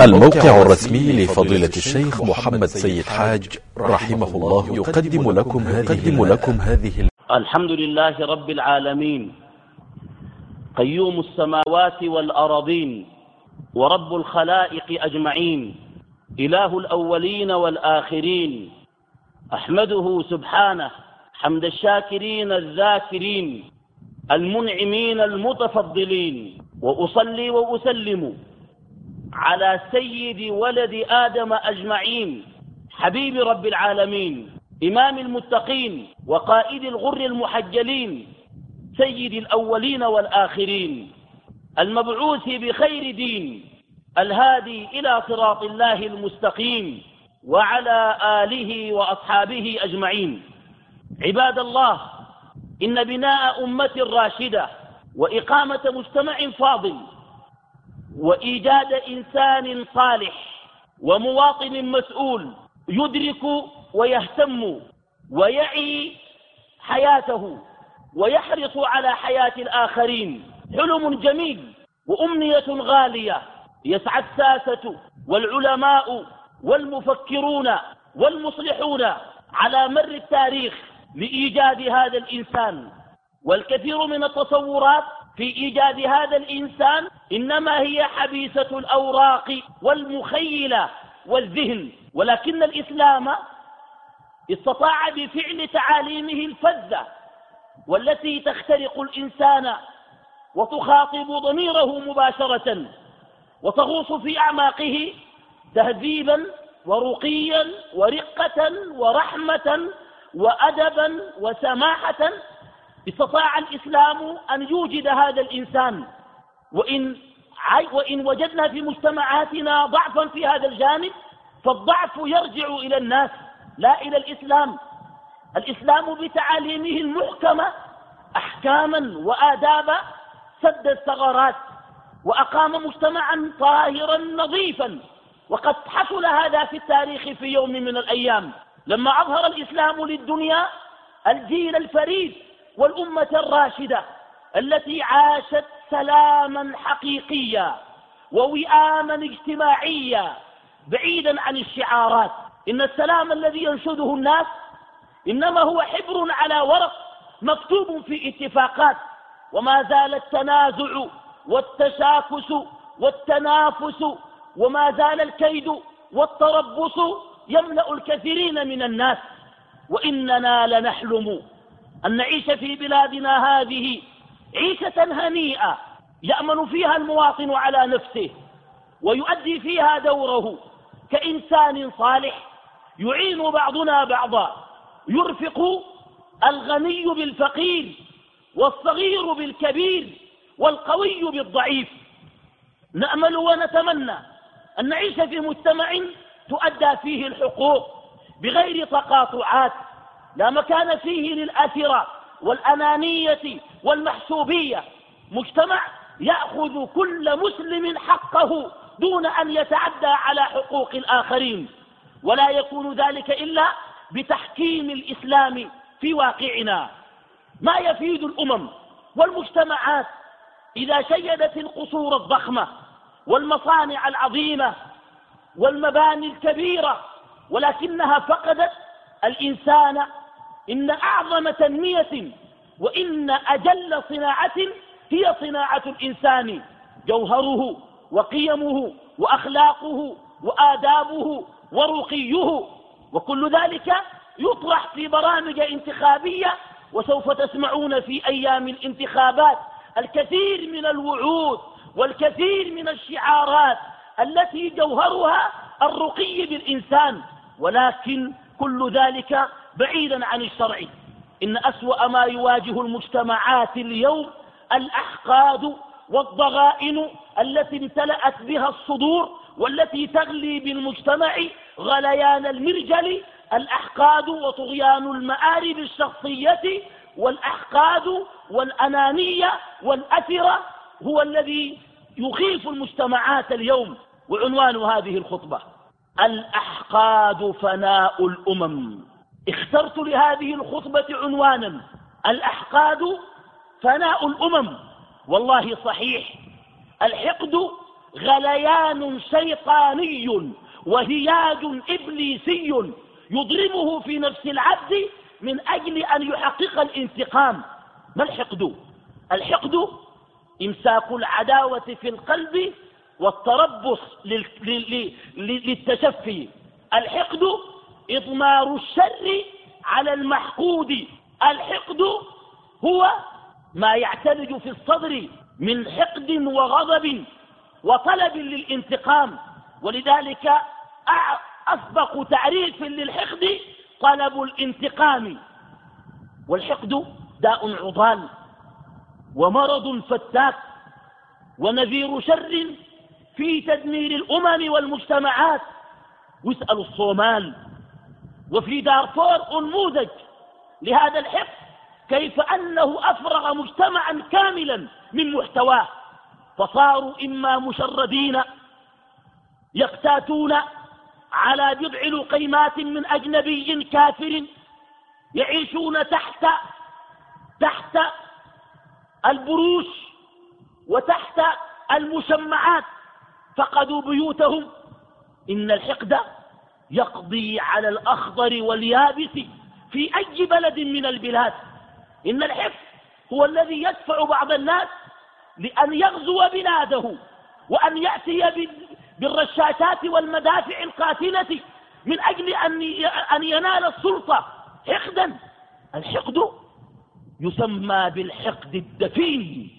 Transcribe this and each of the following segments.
الموقع الرسمي لفضيلة الشيخ محمد سيد حاج رحمه الله يقدم لكم هذه, لكم هذه الحمد لله رب العالمين. قيوم السماوات والأراضين ورب الخلائق أجمعين. إله الأولين والآخرين. أحمده سبحانه حمد الشاكرين الذاكرين. المنعمين المتفضلين. وأصلي وأسلم على سيد ولد آدم أجمعين حبيب رب العالمين إمام المتقين وقائد الغر المحجلين سيد الأولين والآخرين المبعوث بخير دين الهادي إلى صراط الله المستقيم وعلى آله وأصحابه أجمعين. عباد الله إن بناء أمة راشدة وإقامة مجتمع فاضل وإيجاد إنسان صالح ومواطن مسؤول يدرك ويهتم ويعي حياته ويحرص على حياة الآخرين. حلم جميل وأمنية غالية. يسعى الساسة والعلماء والمفكرون والمصلحون على مر التاريخ لإيجاد هذا الإنسان. والكثير من التصورات في إيجاد هذا الإنسان إنما هي حبيسة الأوراق والمخيلة والذهن ولكن الإسلام استطاع بفعل تعاليمه الفذة والتي تخترق الإنسان وتخاطب ضميره مباشرة وتغوص في أعماقه تهذيبا ورقيا ورقة ورحمة وأدبا وسماحة استطاع الإسلام أن يوجد هذا الإنسان وإن, وإن وجدنا في مجتمعاتنا ضعفا في هذا الجانب فالضعف يرجع إلى الناس لا إلى الإسلام. الإسلام بتعاليمه المحكمة أحكاما وآدابا سد الثغرات وأقام مجتمعا طاهرا نظيفا وقد حصل هذا في التاريخ في يوم من الأيام. لما أظهر الإسلام للدنيا الجيل الفريد والأمة الراشدة التي عاشت سلاما حقيقيا ووئاما اجتماعيا بعيدا عن الشعارات. إن السلام الذي ينشده الناس إنما هو حبر على ورق مكتوب في اتفاقات وما زال التنازع والتشاكس والتنافس وما زال الكيد والتربص يملأ الكثيرين من الناس. وإننا لنحلم أن نعيش في بلادنا هذه عيشة هنيئة يأمن فيها المواطن على نفسه ويؤدي فيها دوره كإنسان صالح يعين بعضنا بعضا يرفق الغني بالفقير والصغير بالكبير والقوي بالضعيف. نأمل ونتمنى أن نعيش في مجتمع تؤدى فيه الحقوق بغير تقاطعات لا مكان فيه للأثرة والأنانية والمحسوبية. مجتمع يأخذ كل مسلم حقه دون أن يتعدى على حقوق الآخرين. ولا يكون ذلك إلا بتحكيم الإسلام في واقعنا. ما يفيد الأمم والمجتمعات إذا شيدت القصور الضخمة والمصانع العظيمة والمباني الكبيرة ولكنها فقدت الإنسان إن أعظم تنمية وإن أجل صناعة هي صناعة الإنسان جوهره وقيمه وأخلاقه وآدابه ورقيه. وكل ذلك يطرح في برامج انتخابية وسوف تسمعون في أيام الانتخابات. الكثير من الوعود والكثير من الشعارات التي جوهرها الرقي بالإنسان ولكن كل ذلك بعيدا عن الشرع. إن أسوأ ما يواجه المجتمعات اليوم الأحقاد والضغائن التي امتلأت بها الصدور والتي تغلي بالمجتمع غليان المرجل الأحقاد وطغيان المآرب الشخصية والأحقاد والأنانية والأثرة هو الذي يخيف المجتمعات اليوم. وعنوان هذه الخطبة الأحقاد فناء الأمم. اخترت لهذه الخطبة عنوانا الأحقاد فناء الأمم. والله صحيح الحقد غليان شيطاني وهياج إبليسي يضربه في نفس العبد من أجل أن يحقق الانتقام. ما الحقد؟ الحقد إمساك العداوة في القلب والتربص للتشفي. الحقد إضمار الشر على المحقود. الحقد هو ما يعتلج في الصدر من حقد وغضب وطلب للانتقام. ولذلك أسبق تعريف للحقد طلب الانتقام. والحقد داء عضال ومرض فتاك ونذير شر في تدمير الأمم والمجتمعات. واسأل الصومال وفي دارفور أنموذج لهذا الحقد كيف أنه أفرغ مجتمعا كاملا من محتواه. فصاروا إما مشردين يقتاتون على بضع لقيمات من أجنبي كافر يعيشون تحت تحت البروش وتحت المشمعات فقدوا بيوتهم. إن الحقد يقضي على الأخضر واليابس في أي بلد من البلاد. إن الحقد هو الذي يدفع بعض الناس لأن يغزو بلاده وأن يأتي بالرشاشات والمدافع القاتلة من أجل أن ينال السلطة. حقدا. الحقد يسمى بالحقد الدفين.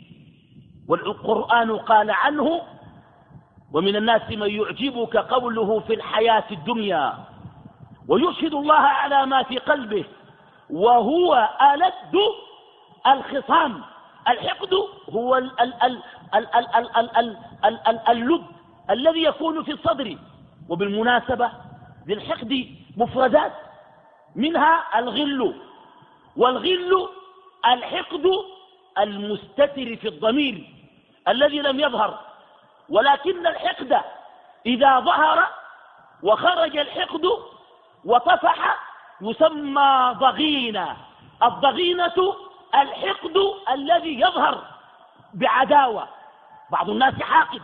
والقرآن قال عنه ومن الناس من يعجبك قوله في الحياة الدنيا ويشهد الله على ما في قلبه وهو ألد الخصام الحقد هو اللد الذي يكون في الصدر وبالمناسبة للحقد مفردات منها الغل والغل الحقد المستتر في الضمير الذي لم يظهر ولكن الحقد إذا ظهر وخرج الحقد وطفح يسمى ضغينة الضغينة الحقد الذي يظهر بعداوة. بعض الناس حاقد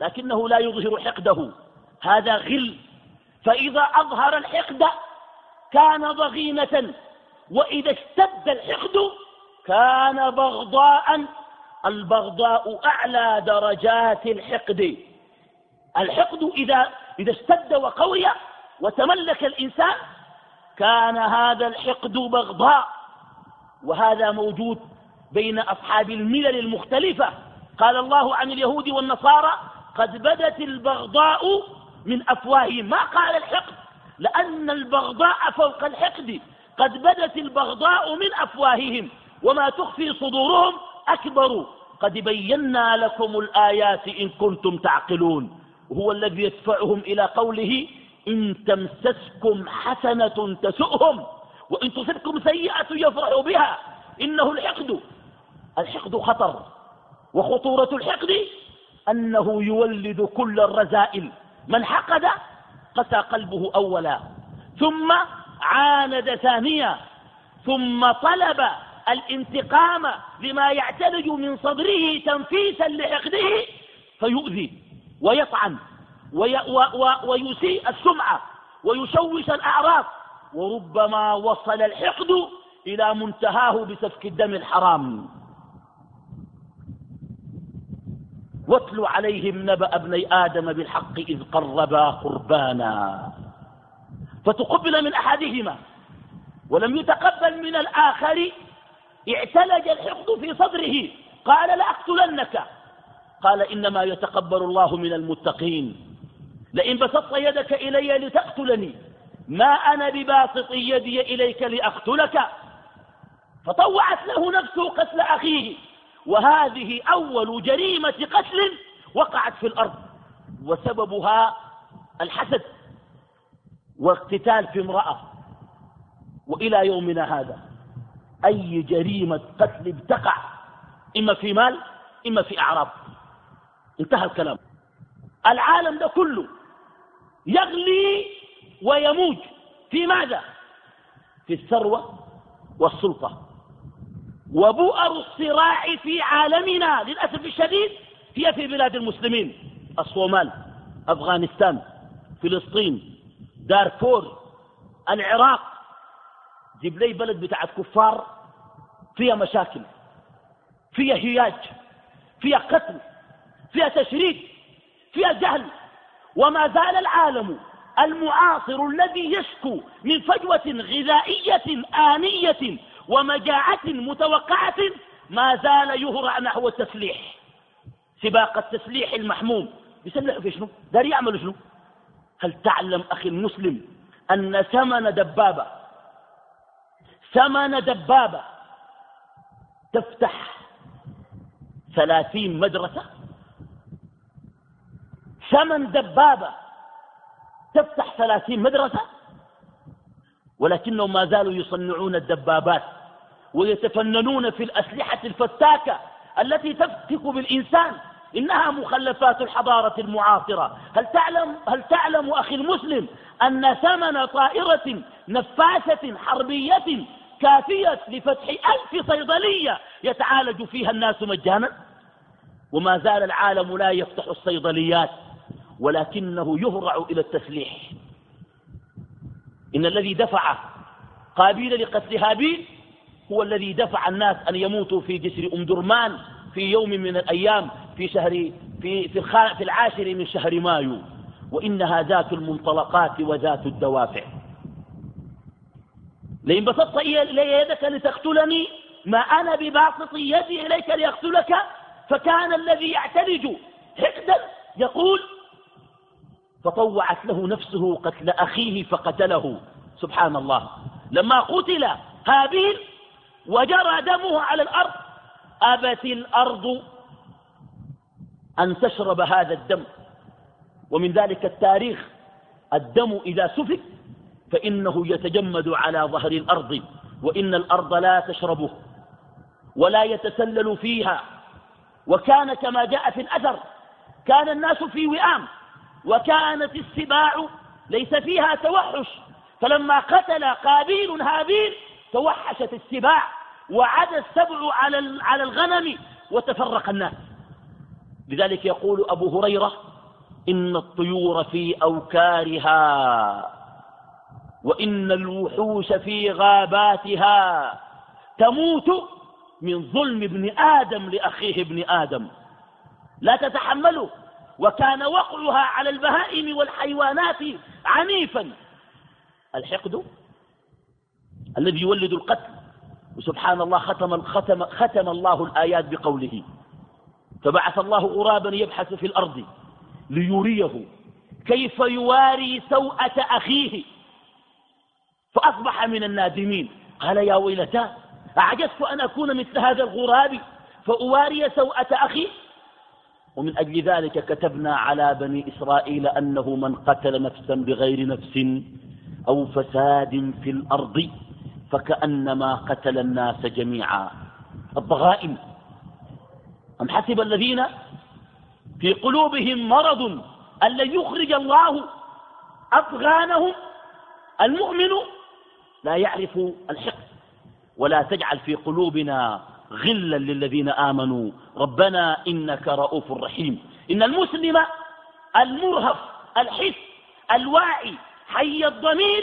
لكنه لا يظهر حقده. هذا غل. فإذا أظهر الحقد كان ضغينة وإذا اشتد الحقد كان بغضاء البغضاء أعلى درجات الحقد. الحقد إذا, إذا اشتد وقوي وتملك الإنسان كان هذا الحقد بغضاء. وهذا موجود بين أصحاب الملل المختلفة. قال الله عن اليهود والنصارى قد بدت البغضاء من أفواههم. ما قال الحقد؟ لأن البغضاء فوق الحقد. قد بدت البغضاء من أفواههم. وما تخفي صدورهم أكبر. قد بينا لكم الآيات إن كنتم تعقلون. وهو الذي يدفعهم إلى قوله إن تمسسكم حسنة تسؤهم وإن تصبكم سيئة يفرحوا بها. إنه الحقد. الحقد خطر. وخطورة الحقد أنه يولد كل الرذائل من حقد؟ قسى قلبه أولا. ثم عاند ثانيا. ثم طلب. الانتقام لما يعتلج من صدره تنفيسا لحقده فيؤذي ويطعن وي ويسيء السمعة ويشوش الأعراض وربما وصل الحقد إلى منتهاه بسفك الدم الحرام. واتل عليهم نبأ ابني آدم بالحق إذ قربا قربانا. فتقبل من أحدهما ولم يتقبل من الآخر اعتلج الحقد في صدره. قال لأقتلنك قال إنما يتقبل الله من المتقين. لئن بسطت يدك إلي لتقتلني. ما أنا بباسط يدي إليك لأقتلك. فطوعت له نفسه قتل أخيه. وهذه أول جريمة قتل وقعت في الأرض. وسببها الحسد واقتتال في امرأة. وإلى يومنا هذا. أي جريمة قتل بتقع إما في مال إما في أعراض. انتهى الكلام. العالم ده كله يغلي ويموج في ماذا؟ في الثروة والسلطة. وبؤر الصراع في عالمنا للأسف الشديد هي في بلاد المسلمين. الصومال أفغانستان فلسطين دارفور العراق. جيب لي بلد بتاعت كفار فيها مشاكل فيها هياج فيها قتل فيها تشريد فيها جهل. وما زال العالم المعاصر الذي يشكو من فجوة غذائية آنية ومجاعة متوقعة ما زال يهرع نحو التسليح. سباق التسليح المحموم. يسلحوا في شنو؟ دار يعملوا شنو؟ هل تعلم أخي المسلم أن ثمن دبابة ثمن دبابة تفتح ثلاثين مدرسة. ثمن دبابة تفتح ثلاثين مدرسة. ولكنهم ما زالوا يصنعون الدبابات ويتفننون في الأسلحة الفتاكة التي تفتك بالإنسان. إنها مخلفات الحضارة المعاصرة. هل تعلم, هل تعلم أخي المسلم أن ثمن طائرة نفاسة حربية كافية لفتح ألف صيدلية يتعالج فيها الناس مجانا؟ وما زال العالم لا يفتح الصيدليات ولكنه يهرع إلى التسليح. إن الذي دفع قابيل لقتل هابيل هو الذي دفع الناس أن يموتوا في جسر أم درمان في يوم من الأيام في شهر في في, في العاشر من شهر مايو. وإنها ذات المنطلقات وذات الدوافع. لئن بسطت إلي يدك لتقتلني ما أنا بباسط يدي إليك لأقتلك فكان الذي يعتلج حقدا يقول فطوعت له نفسه قتل أخيه فقتله. سبحان الله. لما قتل هابيل وجرى دمه على الأرض أبت الأرض أن تشرب هذا الدم. ومن ذلك التاريخ الدم إذا سفك فإنه يتجمد على ظهر الأرض وإن الأرض لا تشربه ولا يتسلل فيها. وكان كما جاء في الأثر كان الناس في وئام وكانت السباع ليس فيها توحش. فلما قتل قابيل هابيل توحشت السباع وعد السبع على على الغنم وتفرق الناس. لذلك يقول أبو هريرة إن الطيور في أوكارها. وإن الوحوش في غاباتها تموت من ظلم ابن آدم لأخيه ابن آدم. لا تتحمله وكان وقعها على البهائم والحيوانات عنيفا. الحقد الذي يولد القتل. وسبحان الله ختم, ختم, ختم الله الآيات بقوله. فبعث الله غرابا يبحث في الأرض ليريه كيف يواري سوءة أخيه. فأصبح من النادمين. قال يا ويلتا أعجزت أن أكون مثل هذا الغراب؟ فأواري سوءة أخي؟ ومن أجل ذلك كتبنا على بني إسرائيل أنه من قتل نفسا بغير نفس أو فساد في الأرض فكأنما قتل الناس جميعا. الضغائن. أم حسب الذين؟ في قلوبهم مرض أن لن يخرج الله أفغانهم. المؤمن لا يعرف الحقد ولا تجعل في قلوبنا غلا للذين آمنوا. ربنا إنك رؤوف رحيم. إن المسلم المرهف الحس الواعي حي الضمير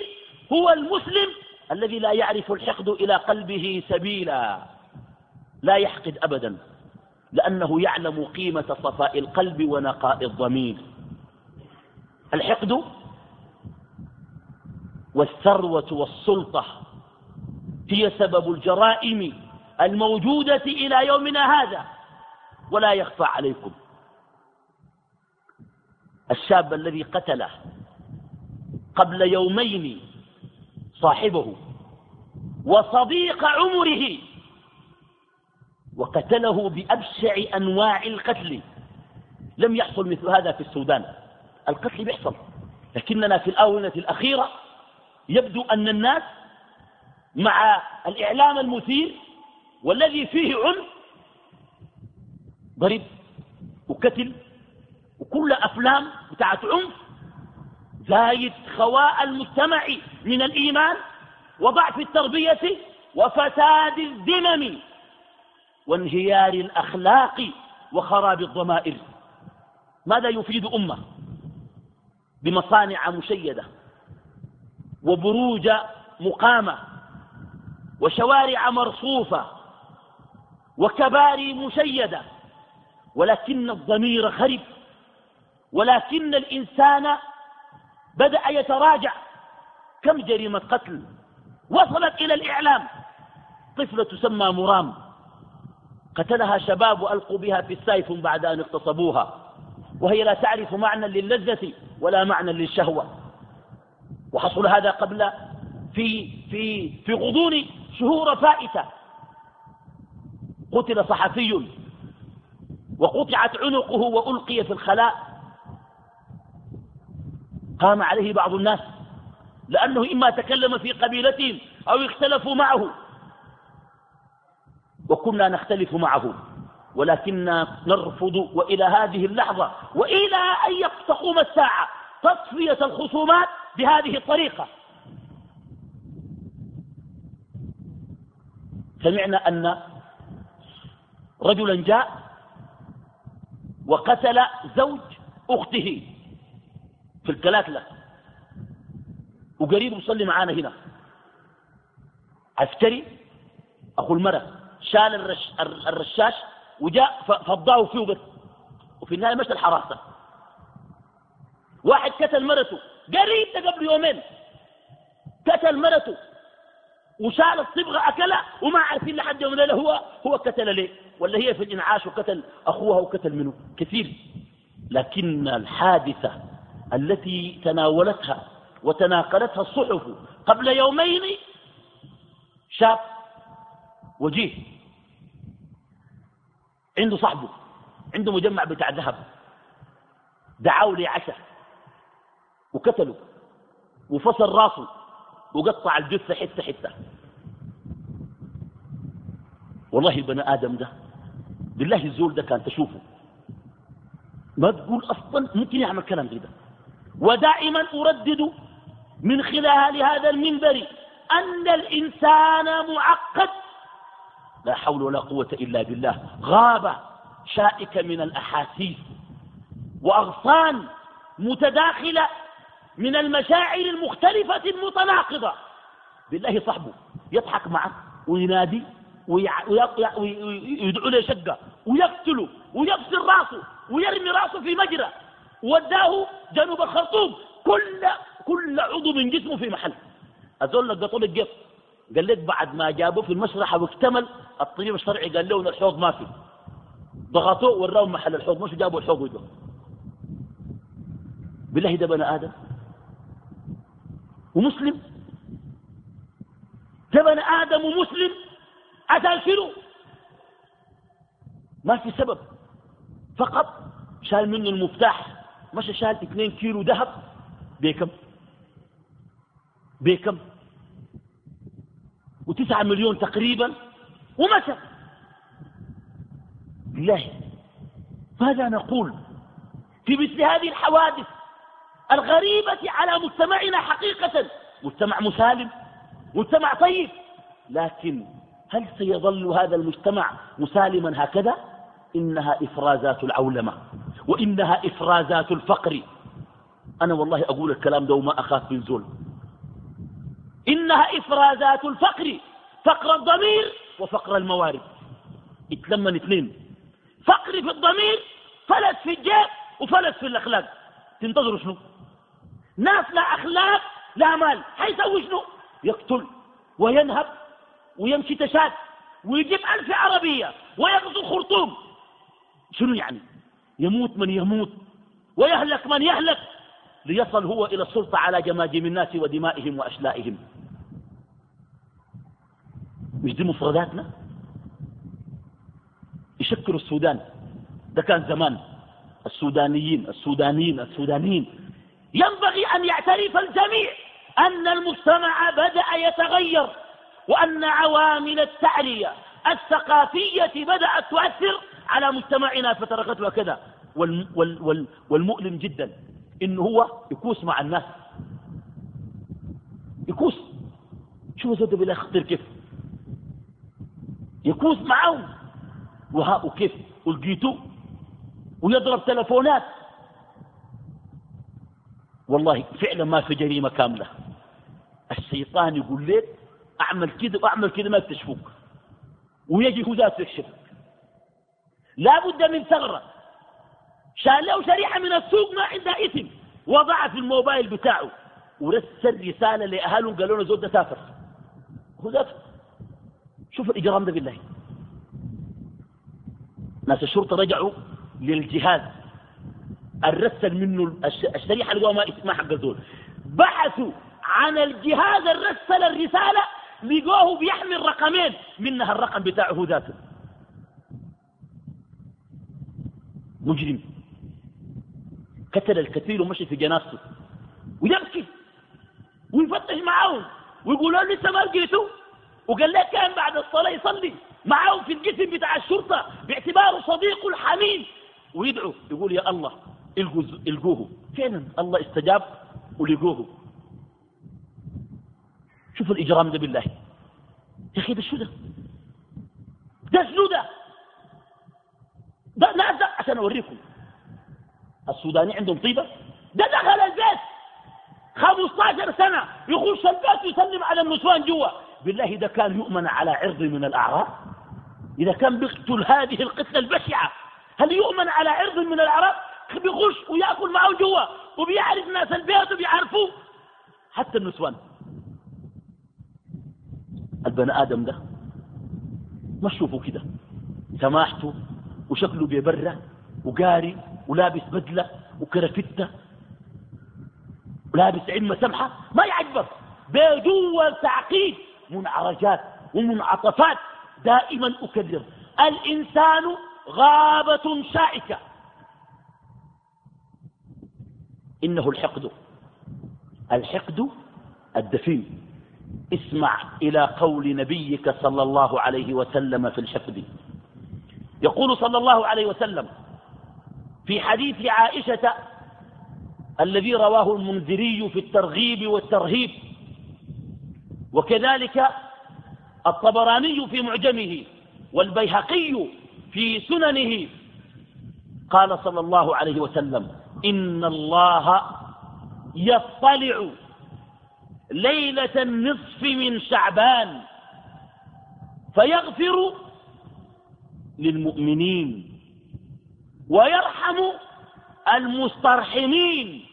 هو المسلم الذي لا يعرف الحقد إلى قلبه سبيلا. لا يحقد أبدا لأنه يعلم قيمة صفاء القلب ونقاء الضمير. الحقد والثروة والسلطة هي سبب الجرائم الموجودة إلى يومنا هذا ولا يخفى عليكم. الشاب الذي قتله قبل يومين صاحبه وصديق عمره وقتله بأبشع أنواع القتل. لم يحصل مثل هذا في السودان. القتل بيحصل لكننا في الآونة الأخيرة يبدو أن الناس مع الإعلام المثير والذي فيه عنف ضرب وكتل وكل أفلام بتاعت عنف زايد خواء المجتمع من الإيمان وضعف التربية وفساد الذمم وانهيار الأخلاق وخراب الضمائر. ماذا يفيد أمة؟ بمصانع مشيدة. وبروج مقامة وشوارع مرصوفة وكباري مشيدة ولكن الضمير خرب ولكن الإنسان بدأ يتراجع. كم جريمة قتل؟ وصلت إلى الإعلام. طفلة تسمى مرام. قتلها شباب وألقوا بها في السيف بعد أن اغتصبوها وهي لا تعرف معنى للذة ولا معنى للشهوة. وحصل هذا قبل في, في, في غضون شهور فائتة. قتل صحفي وقطعت عنقه وألقي في الخلاء. قام عليه بعض الناس لأنه إما تكلم في قبيلتهم أو اختلفوا معه. وكنا نختلف معه ولكننا نرفض وإلى هذه اللحظة وإلى أن تقوم الساعة. تصفية الخصومات بهذه الطريقة. سمعنا أن رجلا جاء وقتل زوج أخته في الكلاتلة وقريب يصلي معانا هنا. عسكري أخو المرأة شال الرش الرشاش وجاء فضاه فيه وفي النهاية مشى الحراسة. واحد قتل مرته. قريب ده قبل يومين. قتل مرته. وشال الصبغة أكلها وما عارفين لحد يوم الليلة هو هو قتل ليه؟ ولا هي في الإنعاش وقتل أخوها وقتل منه؟ كثير. لكن الحادثة التي تناولتها وتناقلتها الصحف قبل يومين شاب وجيه. عنده صاحبه عنده مجمع بتاع ذهب. دعاه لي وقتله وفصل راسه وقطع الجثة حتة حتة. والله البني آدم ده بالله الزول ده كان تشوفه. ما تقول أصلا ممكن يعمل كلام زي ده. ودائما أردد من خلال هذا المنبر أن الإنسان معقد. لا حول ولا قوة إلا بالله. غابة شائكة من الأحاسيس وأغصان متداخلة من المشاعر المختلفة المتناقضة. بالله صاحبه يضحك معك وينادي ويدعو له شقة ويقتله ويفصل راسه ويرمي راسه في مجرى. وداه جنوب الخرطوم. كل كل عضو من جسمه في محل. أزول لقطوا الجيب قال لك بعد ما جابوه في المشرحة واكتمل الطبيب الشرعي قال له الحوض ما في ضغطوه وراوا محل الحوض. مش جابوا الحوض وجهه بالله ده بني آدم. ومسلم؟ بني آدم ومسلم عشان شنو ما في سبب. فقط شال منه المفتاح. مشى شال 2 كيلو ذهب. بكم؟ بكم؟ وتسعة مليون تقريبا. ومشى. بالله. ماذا نقول؟ في مثل هذه الحوادث الغريبة على مجتمعنا حقيقة. مجتمع مسالم مجتمع طيب. لكن هل سيظل هذا المجتمع مسالما هكذا؟ إنها إفرازات العولمة وإنها إفرازات الفقر. أنا والله أقول الكلام ده وما أخاف من زول. إنها إفرازات الفقر فقر الضمير وفقر الموارد. اتلمن اثنين فقر في الضمير فلس في الجيب وفلس في الأخلاق. تنتظروا شنو؟ ناس لا أخلاق لا مال. حيسوي شنو؟ يقتل وينهب ويمشي تشاد ويجيب ألف عربية ويقتل خرطوم. شنو يعني؟ يموت من يموت ويهلك من يهلك ليصل هو إلى السلطة على جماجم الناس ودمائهم وأشلائهم. مش دي مفرداتنا؟ يشكلوا السودان. ده كان زمان. السودانيين السودانيين السودانيين. ينبغي أن يعترف الجميع أن المجتمع بدأ يتغير وأن عوامل التعلية الثقافية بدأت تؤثر على مجتمعنا فتركته كذا. وال وال وال والمؤلم جدا إنه هو يكوس مع الناس. يكوس. شو زود بالله كيف. يكوس معهم. وها وكيف ولقيته ويضرب تلفونات. والله فعلا ما في جريمة كاملة. الشيطان يقول لك أعمل كده وأعمل كده ما تشفوك ويجي هو ذاته يكشفك لا بد من ثغرة. شال له شريحة من السوق ما عندها اسم وضعها في الموبايل بتاعه. ورسل رسالة لأهله قالوا له زود سافر. هو شوف الإجرام ده بالله. ناس الشرطة رجعوا للجهاز الرسل منه الشريحة اللي ما اسمها حق الزول بحثوا عن الجهاز الرسل الرسالة لقوه بيحمل رقمين منها الرقم بتاعه ذاته. مجرم. قتل الكثير ومشي في جنازته. ويبكي. ويفتش معاهم ويقولوا له لسه ما لقيته. وقال لك كان بعد الصلاة يصلي معاهم في الجسم بتاع الشرطة باعتباره صديق الحميم ويدعو. يقول يا الله. القوه فعلا الله استجاب ولقوه شوف الإجرام ده بالله. يا أخي ده شو ده؟ ده شنو ده؟ ده ناس عشان أوريكم. السوداني عندهم طيبة؟ ده دخل البيت. 15 سنة يخش البيت يسلم على النسوان جوا. بالله إذا كان يؤمن على عرض من الأعراض إذا كان بيقتل هذه القتلة البشعة هل يؤمن على عرض من الأعراض؟ بيخش ويأكل معه جوا وبيعرف ناس البيت وبيعرفوه. حتى النسوان. البني آدم ده ما تشوفوا كده. سماحته وشكله بيبرة وقاري ولابس بدلة وكرفتة ولابس عمة سمحة ما يعجبك بجوا تعقيد منعرجات ومنعطفات دائما أكرر. الإنسان غابة شائكة. إنه الحقد. الحقد الدفين. اسمع إلى قول نبيك صلى الله عليه وسلم في الحقد. يقول صلى الله عليه وسلم في حديث عائشة الذي رواه المنذري في الترغيب والترهيب وكذلك الطبراني في معجمه والبيهقي في سننه قال صلى الله عليه وسلم إن الله يطلع ليلة النصف من شعبان فيغفر للمؤمنين ويرحم المسترحمين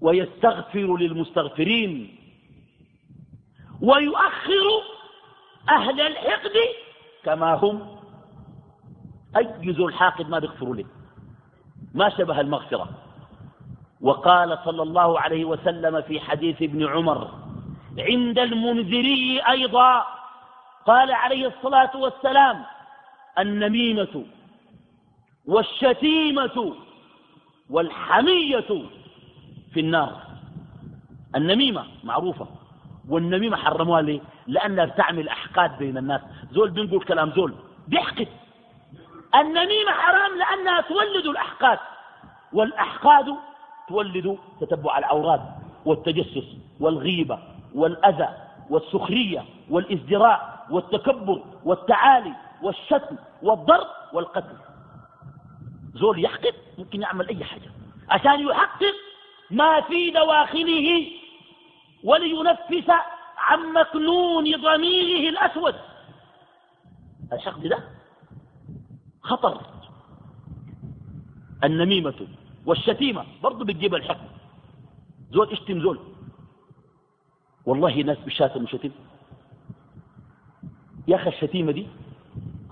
ويستغفر للمستغفرين ويؤخر أهل الحقد كما هم. أي ذو الحاقد ما بيغفروا له ما شبه المغفرة. وقال صلى الله عليه وسلم في حديث ابن عمر عند المنذري أيضا قال عليه الصلاة والسلام النميمة والشتيمة والحمية في النار. النميمة معروفة والنميمة حرموها ليه؟ لأنها بتعمل أحقاد بين الناس. زول بنقول كلام زول بيحقد. النميمة حرام لأنها تولد الأحقاد. والأحقاد تولد تتبع العورات والتجسس والغيبة والأذى والسخرية والإزدراء والتكبر والتعالي والشتم والضرب والقتل. زول يحقد ممكن يعمل أي حاجة. عشان يحقق ما في دواخله ولينفس عن مكنون ضميره الأسود. الحقد ده خطر. النميمة والشتيمة برضو بتجيب الحقد زول اشتم زول. والله ناس بشاتم وشتم يا أخي الشتيمة دي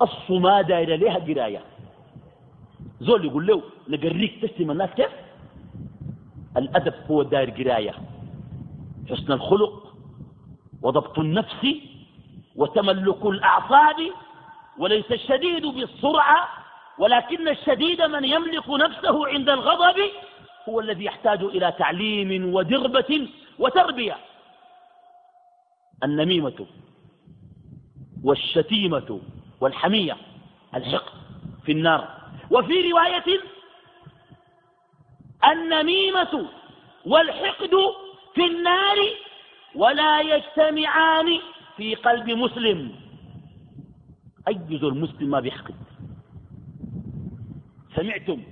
قص ما داير لها قراية زول يقول له نقريك تشتم الناس كيف؟ الأدب هو داير قراية حسن الخلق وضبط النفس وتملك الأعصاب وليس الشديد بالسرعة ولكن الشديد من يملك نفسه عند الغضب هو الذي يحتاج إلى تعليم ودربة وتربية. النميمة والشتيمة والحمية الحقد في النار. وفي رواية النميمة والحقد في النار ولا يجتمعان في قلب مسلم. أي ذو المسلم ما بيحقد سمعتم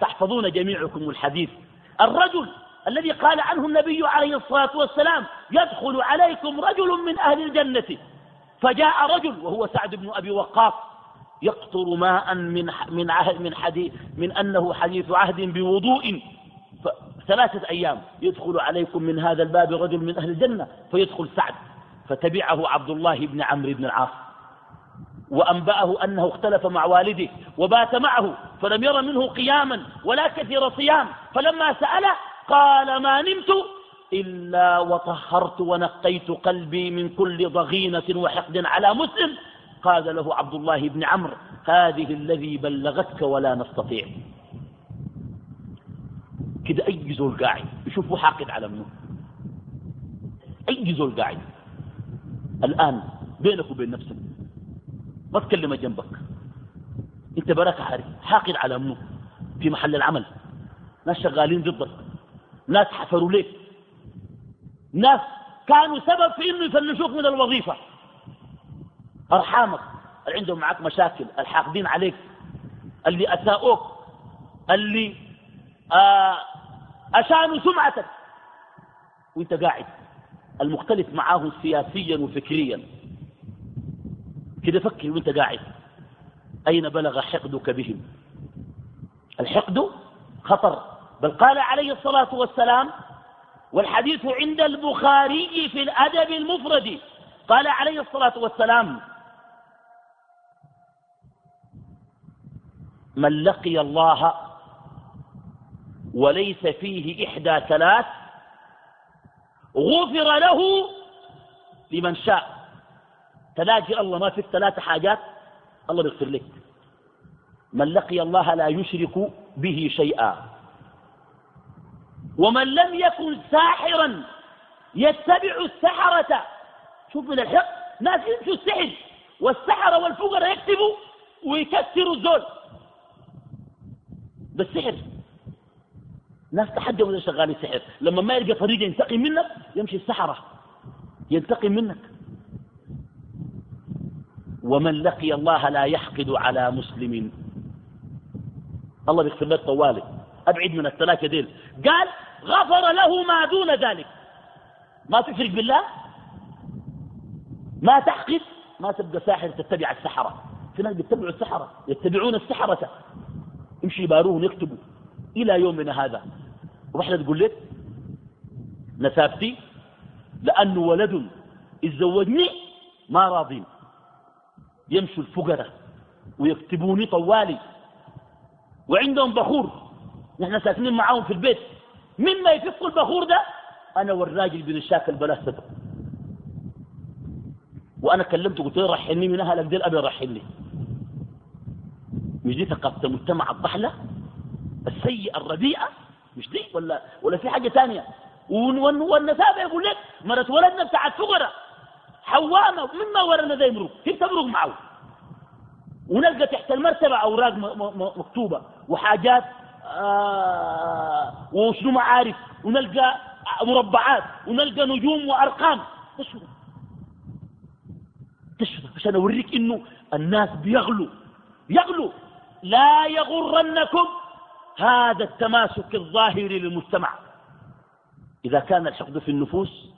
تحفظون جميعكم الحديث. الرجل الذي قال عنه النبي عليه الصلاة والسلام يدخل عليكم رجل من أهل الجنة. فجاء رجل وهو سعد بن أبي وقاص يقطر ماء من من عهد من حديث من أنه حديث عهد بوضوء. ثلاثة أيام يدخل عليكم من هذا الباب رجل من أهل الجنة فيدخل سعد فتبعه عبد الله بن عمرو بن العاص. وأنبأه أنه اختلف مع والده وبات معه فلم ير منه قياما ولا كثير صيام فلما سأله قال ما نمت إلا وطهرت ونقيت قلبي من كل ضغينة وحقد على مسلم. قال له عبد الله بن عمرو هذه الذي بلغتك ولا نستطيع. كده أي زول قاعد يشوفه حاقد على منه. أي زول قاعد. الآن بينك وبين نفسك ما تكلم جنبك. انت براك عارف حاقد على منه في محل العمل. ناس شغالين ضدك. ناس حفروا ليك. ناس كانوا سبب في انه يفنشوك من الوظيفة. أرحامك اللي عندهم معك مشاكل الحاقدين عليك اللي اساءوك اللي آه أشانوا سمعتك. وانت قاعد المختلف معاهم سياسيا وفكريا. كده فكر وانت قاعد. أين بلغ حقدك بهم؟ الحقد خطر. بل قال عليه الصلاة والسلام والحديث عند البخاري في الأدب المفرد. قال عليه الصلاة والسلام من لقي الله وليس فيه إحدى ثلاث غفر له لمن شاء تلاقي الله ما فيك ثلاث حاجات الله بيغفر لك. من لقي الله لا يشرك به شيئا. ومن لم يكن ساحرا يتبع السحرة. شوف من الحق ناس يمشوا السحر والسحرة والفقراء يكتبوا ويكسروا الزول. بالسحر. ناس من شغالين سحر لما ما يلقى طريقة ينتقم منك يمشي السحرة. ينتقم منك. ومن لقي الله لا يحقد على مسلم. الله بيغفر لك طوالي. أبعد من الثلاثة ديل قال غفر له ما دون ذلك. ما تفرق بالله؟ ما تحقد؟ ما تبقى ساحر تتبع السحرة. في ناس بيتبعوا السحرة يتبعون السحرة. يمشي يباروهم يكتبوا إلى يومنا هذا. واحدة تقول لك نسابتي لأنه ولد اتزوجني ما راضين. يمشوا الفقراء ويكتبوني طوالي. وعندهم بخور. نحن ساكنين معاهم في البيت. مما يفك البخور ده؟ أنا والراجل بن الشاكل بلا صدق وأنا كلمته قلت له رحلني من أهلك دي الأبي رحلني مش دي ثقافة المجتمع الضحلة؟ السيئة الرديئة؟ مش دي ولا ولا في حاجة ثانية والنسابة يقول لك مرت ولدنا بتاعت فقراء. حوامة مما ورنا ذا يمرق كيف تمرق معه. ونلقى تحت المرتبة أوراق مكتوبة. وحاجات آه وشنو معارف ونلقى مربعات. ونلقى نجوم وأرقام. تشوف تشوف عشان أوريك إنه الناس بيغلوا. يغلوا. لا يغرنكم هذا التماسك الظاهري للمجتمع. إذا كان الحقد في النفوس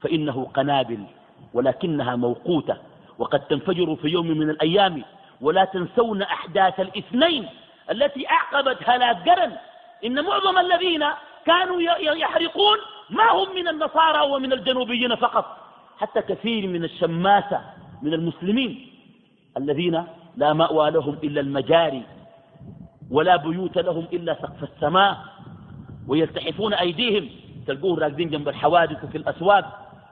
فإنه قنابل. ولكنها موقوتة وقد تنفجر في يوم من الأيام ولا تنسون أحداث الاثنين التي أعقبت هلاك قرن إن معظم الذين كانوا يحرقون ما هم من النصارى ومن الجنوبيين فقط حتى كثير من الشماسة من المسلمين الذين لا مأوى لهم إلا المجاري ولا بيوت لهم إلا سقف السماء ويلتحفون أيديهم. تلقوهم راكدين جنب الحوادث في الأسواق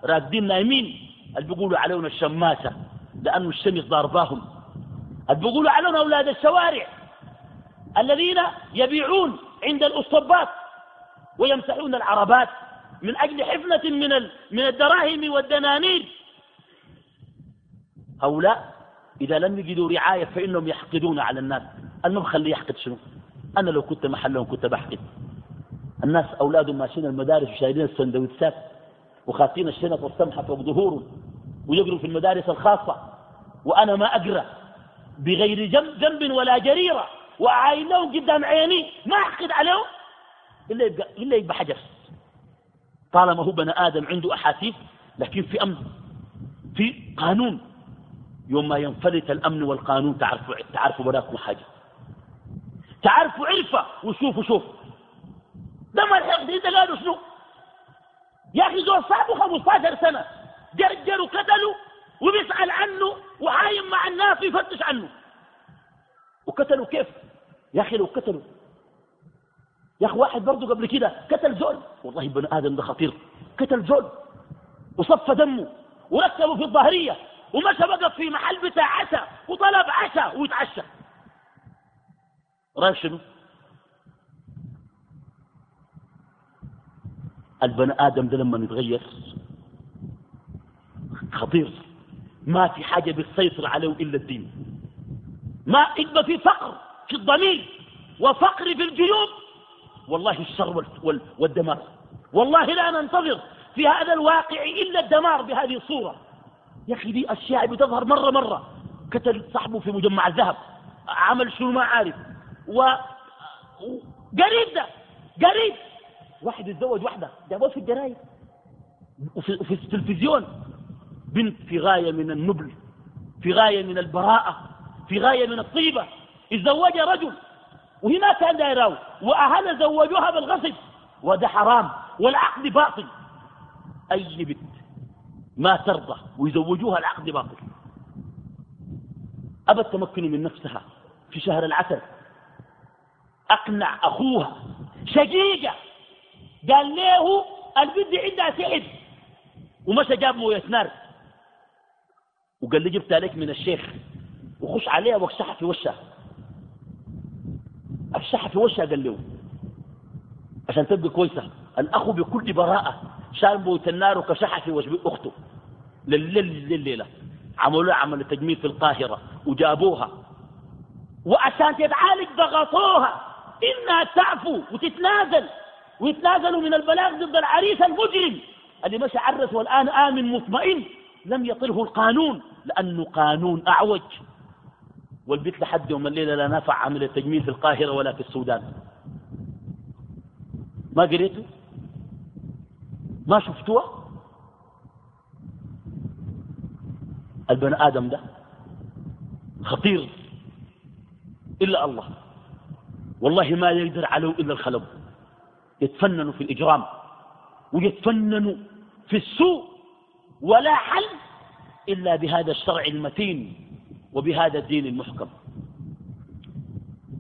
راكدين نايمين. اللي بيقولوا عليهم الشماسة لأنه الشمس ضارباهم. اللي بيقولوا عليهم أولاد الشوارع الذين يبيعون عند الأسطبات ويمسحون العربات من أجل حفنة من من الدراهم والدنانير. هؤلاء إذا لم يجدوا رعاية فإنهم يحقدون على الناس. المبخل يحقد شنو؟ أنا لو كنت محلهم كنت بحقد. الناس أولادهم ماشيين المدارس وشايلين السندوتشات. وخاتين الشنط والسمحة ظهورهم ويقروا في المدارس الخاصة وأنا ما أقرأ بغير جنب, جنب ولا جريرة وعاين لهم قدام عيني ما أحقد عليهم إلا يبقى, إلا يبقى حجر. طالما هو بني آدم عنده أحاسيس لكن في أمن في قانون. يوم ما ينفلت الأمن والقانون تعرفوا تعرفوا براكم حاجة. تعرفوا عرفة وشوفوا شوفوا ده ما الحقد إذا قالوا شنو؟ يا أخي زول صاحبه 15 سنة. جرجروا قتلوا وبيسأل عنه وحايم مع الناس ويفتش عنه. وقتلوا كيف؟ يا أخي لو قتلوا. يا أخي واحد برضه قبل كده قتل زول. والله ابن آدم ده خطير. قتل زول. وصف دمه. وركبه في الظهرية. ومشى وقف في محل بتاع عشاء. وطلب عشاء ويتعشى. رايك شنو؟ البني آدم ده لما يتغير خطير. ما في حاجة بتسيطر عليه إلا الدين. ما إلا في فقر في الضمير. وفقر في الجيوب. والله الشر والدمار. والله لا ننتظر في هذا الواقع إلا الدمار بهذه الصورة. يا أخي دي أشياء بتظهر مرة مرة. قتل صاحبه في مجمع الذهب. عمل شنو ما عارف. و قريب ده قريب. واحد يتزوج واحدة. جابوه في الجرايد. وفي التلفزيون. بنت في غاية من النبل. في غاية من البراءة. في غاية من الطيبة. اتزوج رجل. وهي ما كان دايراو وأهلها زوجوها بالغصب. وده حرام. والعقد باطل. أي بنت ما ترضى ويزوجوها العقد باطل. أبى التمكن من نفسها في شهر العسل. أقنع أخوها. شقيقة قال له البنت عندها سحر ومشى جاب مويه نار وقال لي جبت عليك من الشيخ. وخش عليها واكشحها في وشها. اكشحها في وشها قال له. عشان تبقى كويسة. الأخ بكل براءة. شال مويه النار وكشحها في وجه أخته لليلة. عملوا لها عمل تجميل في القاهرة. وجابوها. وعشان تتعالج ضغطوها. إنها تعفو وتتنازل. ويتنازلوا من البلاغ ضد العريس المجرم. اللي مشى عرس والآن آمن مطمئن لم يطله القانون لأنه قانون أعوج. والبيت لحد يوم الليلة لا نفع عمل التجميل في القاهرة ولا في السودان. ما قريته؟ ما شفتوه؟ البني آدم ده خطير إلا الله. والله ما يقدر عليه إلا الخلق يتفننوا في الإجرام ويتفننوا في السوء ولا حل إلا بهذا الشرع المتين وبهذا الدين المحكم.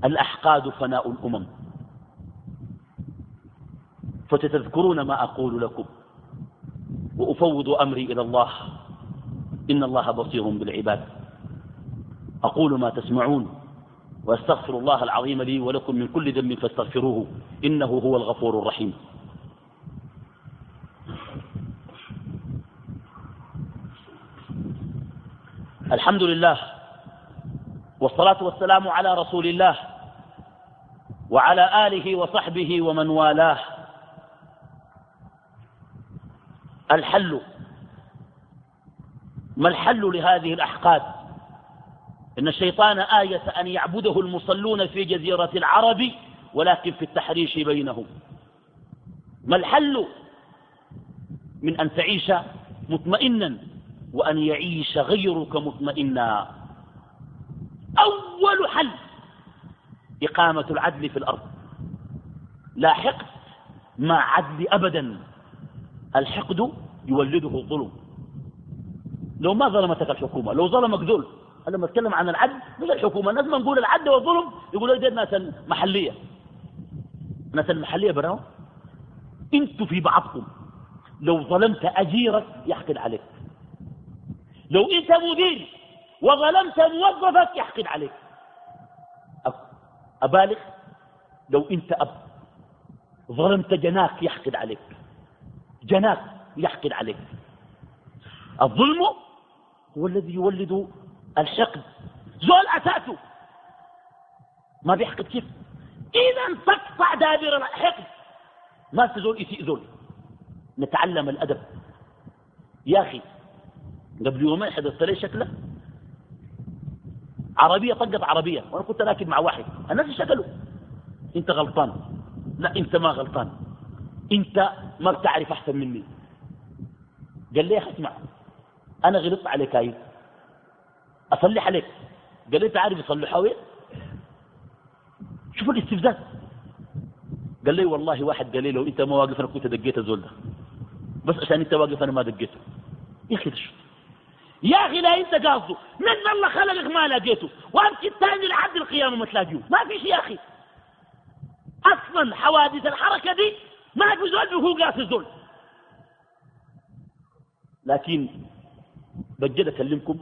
الأحقاد فناء الأمم. فتتذكرون ما أقول لكم وأفوض أمري إلى الله. إن الله بصير بالعباد. أقول ما تسمعون. واستغفر الله العظيم لي ولكم من كل ذنب فاستغفروه إنه هو الغفور الرحيم. الحمد لله والصلاة والسلام على رسول الله وعلى آله وصحبه ومن والاه. الحل ما الحل لهذه الأحقاد؟ إن الشيطان آية أن يعبده المصلون في جزيرة العرب ولكن في التحريش بينهم. ما الحل؟ من أن تعيش مطمئنا وأن يعيش غيرك مطمئنا. أول حل إقامة العدل في الأرض. لا حقد مع عدل أبدا. الحقد يولده الظلم. لو ما ظلمتك الحكومة لو ظلمك ذل أنا لما أتكلم عن العدل مش الحكومة الناس ما نقول العدل والظلم يقولوا دي الناس المحلية الناس المحلية براو أنتوا في بعضكم لو ظلمت أجيرك يحقد عليك. لو أنت مدير وظلمت موظفك يحقد عليك. أب أبالغ؟ لو أنت أب ظلمت جناك يحقد عليك. جناك يحقد عليك. الظلم هو الذي يولد الحقد زول أساسه ما بيحقد كيف؟ إذا تقطع دابر الحقد. ما في زول يسيء زول. نتعلم الأدب. يا أخي قبل يومين حدثت لي شكلة. عربية طقت عربية وأنا كنت راكب مع واحد. الناس شغلوا أنت غلطان. لا أنت ما غلطان. أنت ما بتعرف أحسن مني. قال لي اسمع أنا غلطت عليك أيوه أصلح عليك. قال أنت عارف يصلحها وين؟ شوف الاستفزاز. قال لي والله واحد قال لي لو أنت ما واقف أنا كنت دقيت الزول ده. بس عشان أنت واقف أنا ما دقيته. يا أخي شو؟ يا أخي لا أنت قاصده. من الله خلقك ما لقيته. وامشي الثاني لحد القيامة ما تلاقيه. ما في شيء يا أخي. أصلا حوادث الحركة دي ما في زول هو قاس الزول لكن بجد أكلمكم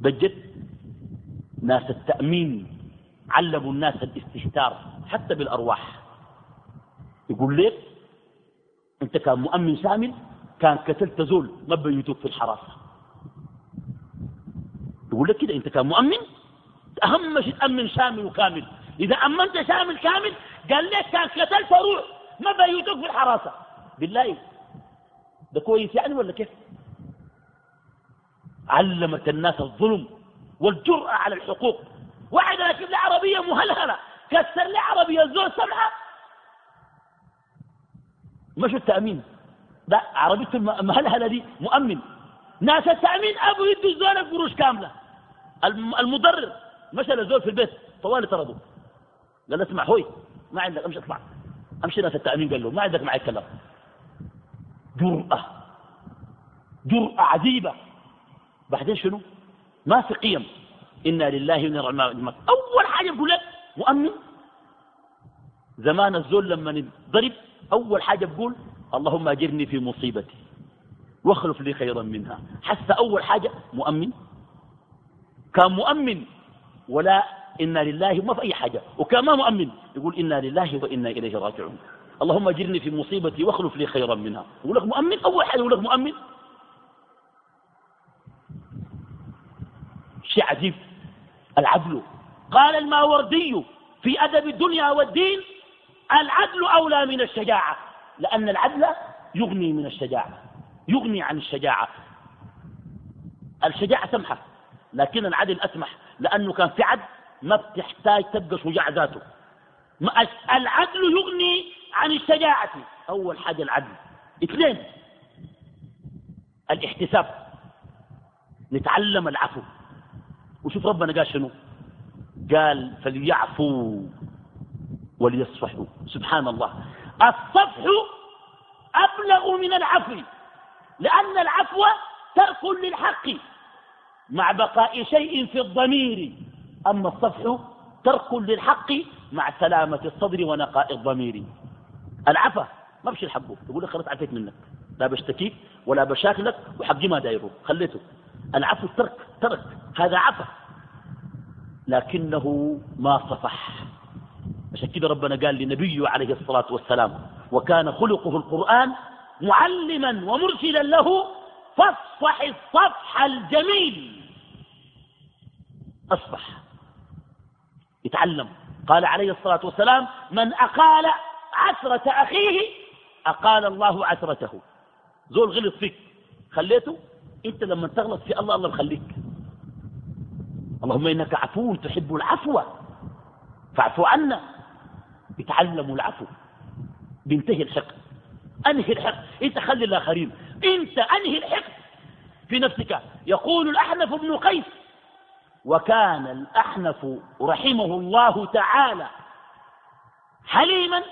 بجد ناس التأمين علموا الناس الاستهتار حتى بالأرواح. يقول لك أنت كان مؤمن شامل كان قتلت زول ما بيتوب في الحراسة. يقول لك كده أنت كان مؤمن؟ أهم شيء تأمن شامل وكامل. إذا أمنت شامل كامل قال لك كان قتلت روح ما بيتوب في الحراسة. بالله ده كويس يعني ولا كيف؟ علمت الناس الظلم والجرأة على الحقوق. واحد راكب لي عربية مهلهلة. كسر لي عربية الزول سمعة مش التأمين. لا عربية المهلهلة دي مؤمن. ناس التأمين أبو يدوا الزول القروش كاملة. المضرر مشى للزول في البيت طوالي طردوا قال اسمع هوي ما عندك امشي اطلع. امشي ناس التأمين قال له ما عندك معي كلام جرأة. جرأة عجيبة. بعدين شنو؟ ما في قيم. إنا لله وإنا راجعون. أول حاجة يقول لك مؤمن. زمان الزول لما ضرب أول حاجة بقول اللهم أجرني في مصيبتي واخلف لي خيرا منها. حتى أول حاجة مؤمن. كان مؤمن ولا إنا لله ما في أي حاجة. وكان ما مؤمن يقول إنا لله وإنا إليه راجعون. اللهم أجرني في مصيبتي واخلف لي خيرا منها. يقول لك مؤمن؟ أول حاجة يقول لك مؤمن. شيء عجيب العدل. قال الماوردي في أدب الدنيا والدين العدل أولى من الشجاعة لأن العدل يغني من الشجاعة يغني عن الشجاعة. الشجاعة سمحة لكن العدل أسمح لأنه كان في عدل ما بتحتاج تبقى شجاع ذاته. العدل يغني عن الشجاعة. أول حاجة العدل. اثنين الاحتساب. نتعلم العفو. وشوف ربنا قال شنو؟ قال فليعفوا وليصفحوا. سبحان الله الصفح أبلغ من العفو لأن العفو ترك للحق مع بقاء شيء في الضمير. أما الصفح ترك للحق مع سلامة الصدر ونقاء الضمير. العفة ما بشي الحقه يقول لك خلاص عفيت منك. لا بشتكيك ولا بشاكلك وحقي ما دايره. خليته. العفو ترك ترك. هذا عفا لكنه ما صفح. عشان كده ربنا قال لنبيه عليه الصلاة والسلام وكان خلقه القرآن معلما ومرسلا له فاصفح الصفح الجميل. أصبح يتعلم. قال عليه الصلاة والسلام من أقال عثرة أخيه أقال الله عثرته. زول غلط فيك. خليته؟ انت لما تغلط في الله الله يخليك. اللهم إنك عفو تحب العفو فاعفو عنا. يتعلموا العفو. بينتهي الحقد. انهي الحقد؟ انت خلي الآخرين. انت انهي الحقد؟ في نفسك. يقول الأحنف بن قيس وكان الأحنف رحمه الله تعالى حليما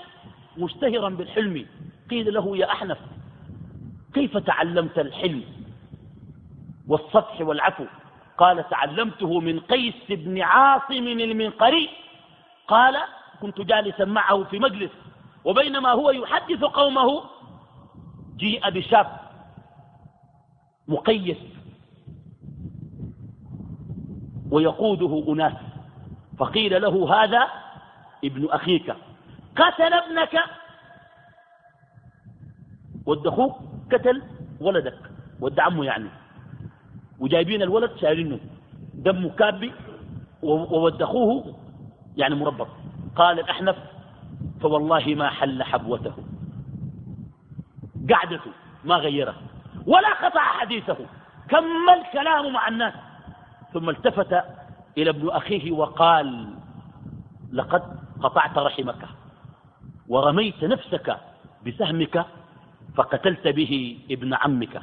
مشتهرا بالحلم. قيل له يا أحنف كيف تعلمت الحلم؟ والصفح والعفو. قال تعلمته من قيس بن عاصم المنقري. قال كنت جالسا معه في مجلس وبينما هو يحدث قومه. جيء بشاب مقيس ويقوده أناس فقيل له هذا ابن أخيك. قتل ابنك. ود أخوك قتل ولدك. ود عمه يعني. وجايبين الولد شايلينه. دمه كابي وودخوه يعني مربط. قال الأحنف فوالله ما حل حبوته. قعدته ما غيره. ولا قطع حديثه. كمل كلامه مع الناس. ثم التفت إلى ابن أخيه وقال لقد قطعت رحمك ورميت نفسك بسهمك فقتلت به ابن عمك.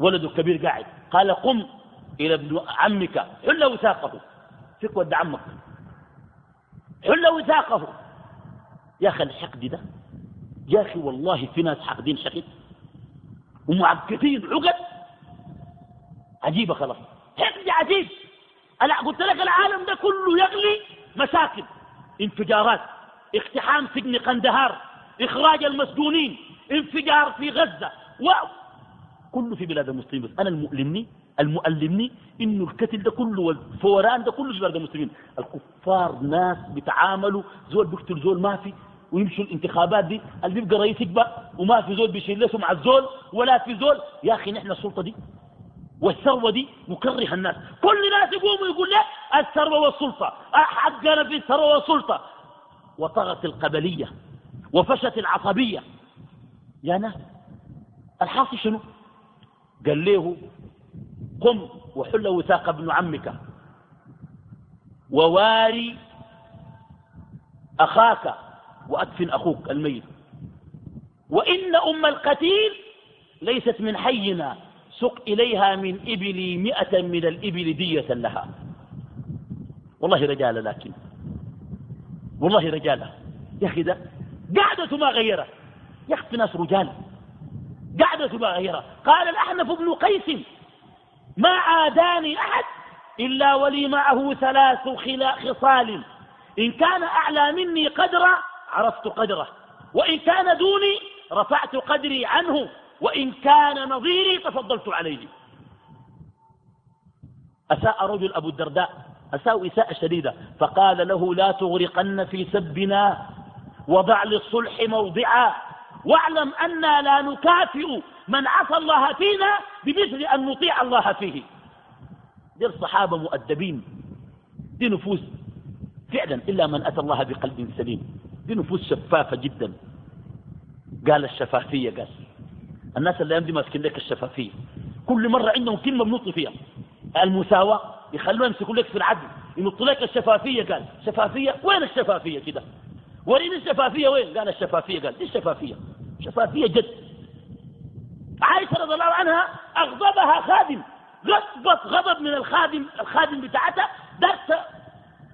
ولد كبير قاعد. قال قم إلى ابن عمك حل وثاقه. فيك ود عمك. حل وثاقه. يا أخي الحقد ده يا أخي والله في ناس حاقدين شقيق. ومعقدين عقد. عجيبة خلاص. حقد عجيب. أنا قلت لك العالم ده كله يغلي مساكن انفجارات اقتحام سجن قندهار إخراج المسجونين انفجار في غزة كله في بلاد المسلمين بس. أنا المؤلمني المؤلمني إنه القتل ده كله والفوران ده كله في بلاد المسلمين. الكفار ناس بيتعاملوا زول بيقتل زول ما في ويمشوا الانتخابات دي. اللي بيبقى رئيس يكبر وما في زول بيشيل له مع الزول ولا في زول. يا أخي نحن السلطة دي والثروة دي مكره الناس. كل ناس يقوموا يقول لك الثروة والسلطة. حقنا في الثروة والسلطة. وطغت القبلية وفشت العصبية. يا ناس الحاصل شنو؟ قال له قم وحل وثاق ابن عمك. وواري أخاك وأدفن أخوك الميت. وإن أم القتيل ليست من حينا سق إليها من إبلي مئة من الإبل دية لها. والله رجال لكن والله رجالة يا أخي ده قعدته ما غيره يا أخي ناس رجال. ما غيره قال الأحنف بن قيس ما عاداني أحد إلا ولي معه ثلاث خصال. إن كان أعلى مني قدرا عرفت قدره. وإن كان دوني رفعت قدري عنه. وإن كان نظيري تفضلت عليه. أساء رجل أبو الدرداء أساء إساءة شديدة فقال له لا تغرقن في سبنا وضع للصلح موضعا. واعلم أنا لا نكافئ من عصى الله فينا بمثل أن نطيع الله فيه. دي الصحابة مؤدبين. دي نفوس فعلا إلا من أتى الله بقلب سليم. دي نفوس شفافة جدا. قال الشفافية قال. الناس اللي يمدي ماسكين لك الشفافية. كل مرة عندهم كلمة بنطي فيها. المساواة يخلوها يمسكوا لك في العدل ينطوا لك الشفافية قال. شفافية؟ وين الشفافية كده؟ وريني الشفافية وين؟ قال الشفافية قال دي الشفافية. شفافية جد. عائشة رضي الله عنها أغضبها خادم. غضبت غضب من الخادم الخادم بتاعتها درس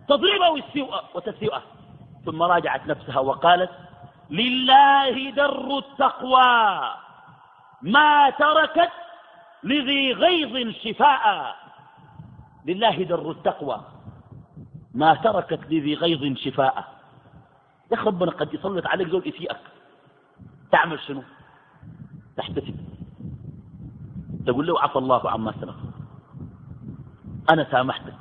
تضربه وتسيئة. ثم راجعت نفسها وقالت لله در التقوى ما تركت لذي غيظ شفاء. لله در التقوى ما تركت لذي غيظ شفاء. يا ربنا قد يسلط عليك زول يسيئك. تعمل شنو؟ تحتسب. تقول له عفى الله عما سلف أنا سامحتك.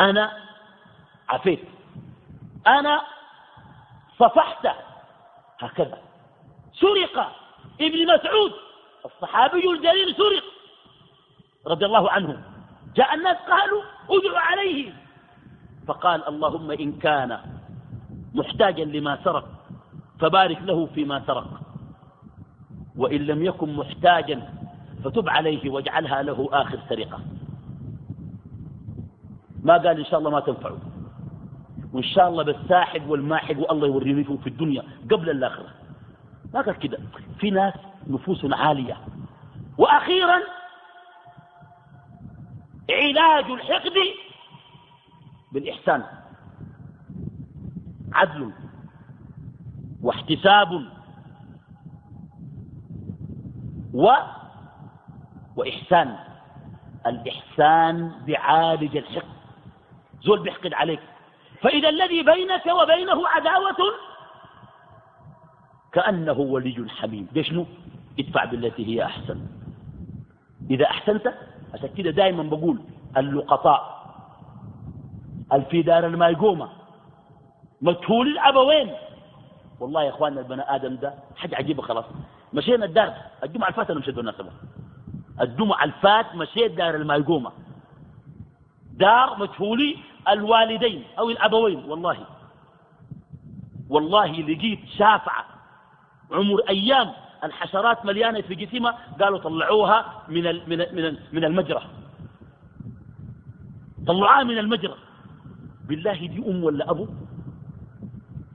أنا عفيت. أنا صفحت. هكذا. سرق. ابن مسعود. الصحابي الجليل سرق. رضي الله عنه. جاء الناس قالوا ادعوا عليه. فقال اللهم إن كان محتاجا لما سرق فبارك له فيما سرق. وإن لم يكن محتاجا فتب عليه واجعلها له آخر سرقة. ما قال إن شاء الله ما تنفعه. وإن شاء الله بالساحق والماحق والله يوريني في الدنيا قبل الآخرة. ما قال كده. في ناس نفوس عالية. وأخيرا علاج الحقد بالإحسان. عدل واحتساب و وإحسان. الإحسان بعالج الحقد. زول بيحقد عليك. فإذا الذي بينك وبينه عداوة كأنه ولي حميم. ده شنو؟ ادفع بالتي هي أحسن. إذا أحسنت عشان كده دائما بقول اللقطاء. الفي دار المايقومة مجهول الأبوين. والله يا إخواننا البني آدم ده حاجة عجيبة خلاص. مشينا الدار الجمعة الفات أنا مشيت بالمناسبه الجمعة الفات مشيت دار المايقومه دار مجهولي الوالدين أو الأبوين. والله. والله لقيت شافعة عمر أيام الحشرات مليانة في جسمها قالوا طلعوها من من من المجرى طلعاه من المجرى بالله دي أم ولا أبو؟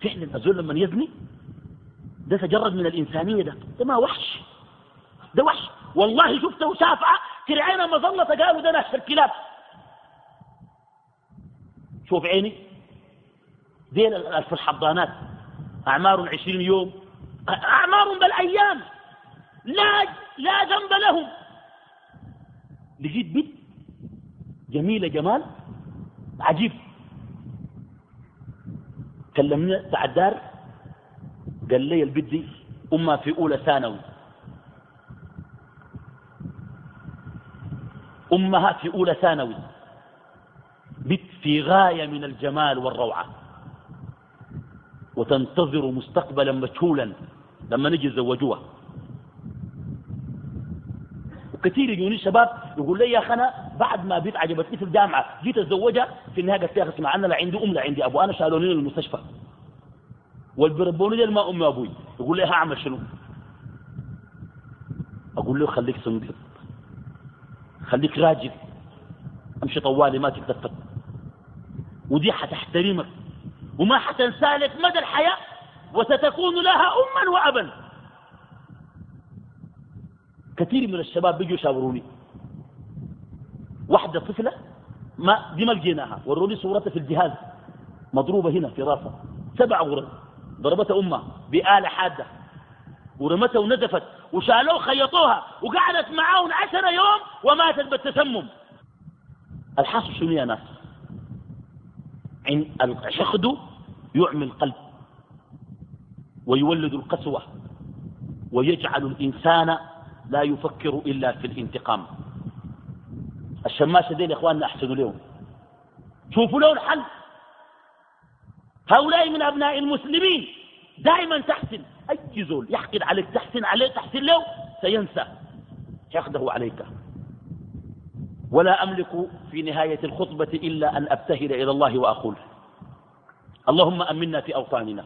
فعلا أزول لما يزني؟ ده تجرد من الإنسانية ده. ده ما وحش. ده وحش. والله شفته شافعة. كرعين مظلة قالوا ده ناس الكلاب. شوف عيني. دين في الحضانات أعمار عشرين يوم. أعمار بالأيام. لا لا ذنب لهم. لقيت بنت جميلة جمال. عجيب. كلمنا بتاع الدار قال لي البنت دي أمها في أولى ثانوي. أمها في أولى ثانوي. بنت في غاية من الجمال والروعة. وتنتظر مستقبلا مجهولا لما نجي يتزوجوها وكثير يجوني شباب يقول لي يا أخي أنا بعد ما بيت عجبتني في الجامعة جيت أتزوجها في النهاية قلت أخي اسمع أنا لا عندي أم لا عندي أبو أنا شالوني للمستشفى. والبربوني ما امي وابوي يقول لي هعمل شنو؟ أقول له خليك سنقط خليك راجل أمشي طوالي ما تتلفت ودي حتحترمك وما حتنسالك مدى الحياة وستكون لها أما وأبا. كثير من الشباب بيجوا يشاوروني. واحدة طفلة ما دي ما لقيناها. وروني صورتها في الجهاز. مضروبة هنا في راسها. سبع غرز ضربتها أمها بآلة حادة. ورمتها ونزفت وشالوه خيطوها وقعدت معاهم عشر يوم وماتت بالتسمم. الحاصل شنو يا ناس؟ الحقد يعمي القلب. ويولد القسوة. ويجعل الإنسان لا يفكر إلا في الانتقام. الشماسة دي إخواننا أحسنوا لهم. شوفوا له الحل هؤلاء من أبناء المسلمين دائما تحسن. أي زول يحقد عليك تحسن عليه تحسن له سينسى. حقده عليك. ولا أملك في نهاية الخطبة إلا أن أبتهل إلى الله وأقول. اللهم أمنا في أوطاننا.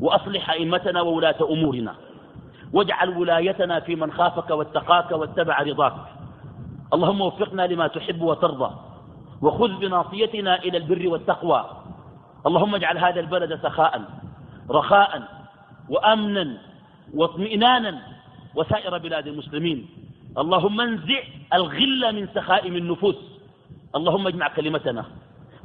وأصلح أئمتنا وولاة أمورنا. واجعل ولايتنا في من خافك واتقاك واتبع رضاك. اللهم وفقنا لما تحب وترضى وخذ بناصيتنا إلى البر والتقوى. اللهم اجعل هذا البلد سخاء رخاء وأمنا واطمئنانا وسائر بلاد المسلمين. اللهم انزع الغل من سخائم النفوس. اللهم اجمع كلمتنا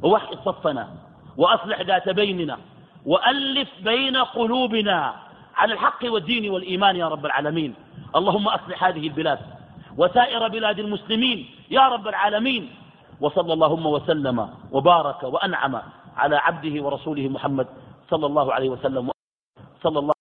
ووحد صفنا وأصلح ذات بيننا وألف بين قلوبنا. على الحق والدين والإيمان يا رب العالمين. اللهم أصلح هذه البلاد وسائر بلاد المسلمين يا رب العالمين. وصلى اللهم وسلم وبارك وأنعم على عبده ورسوله محمد صلى الله عليه وسلم. صلى الله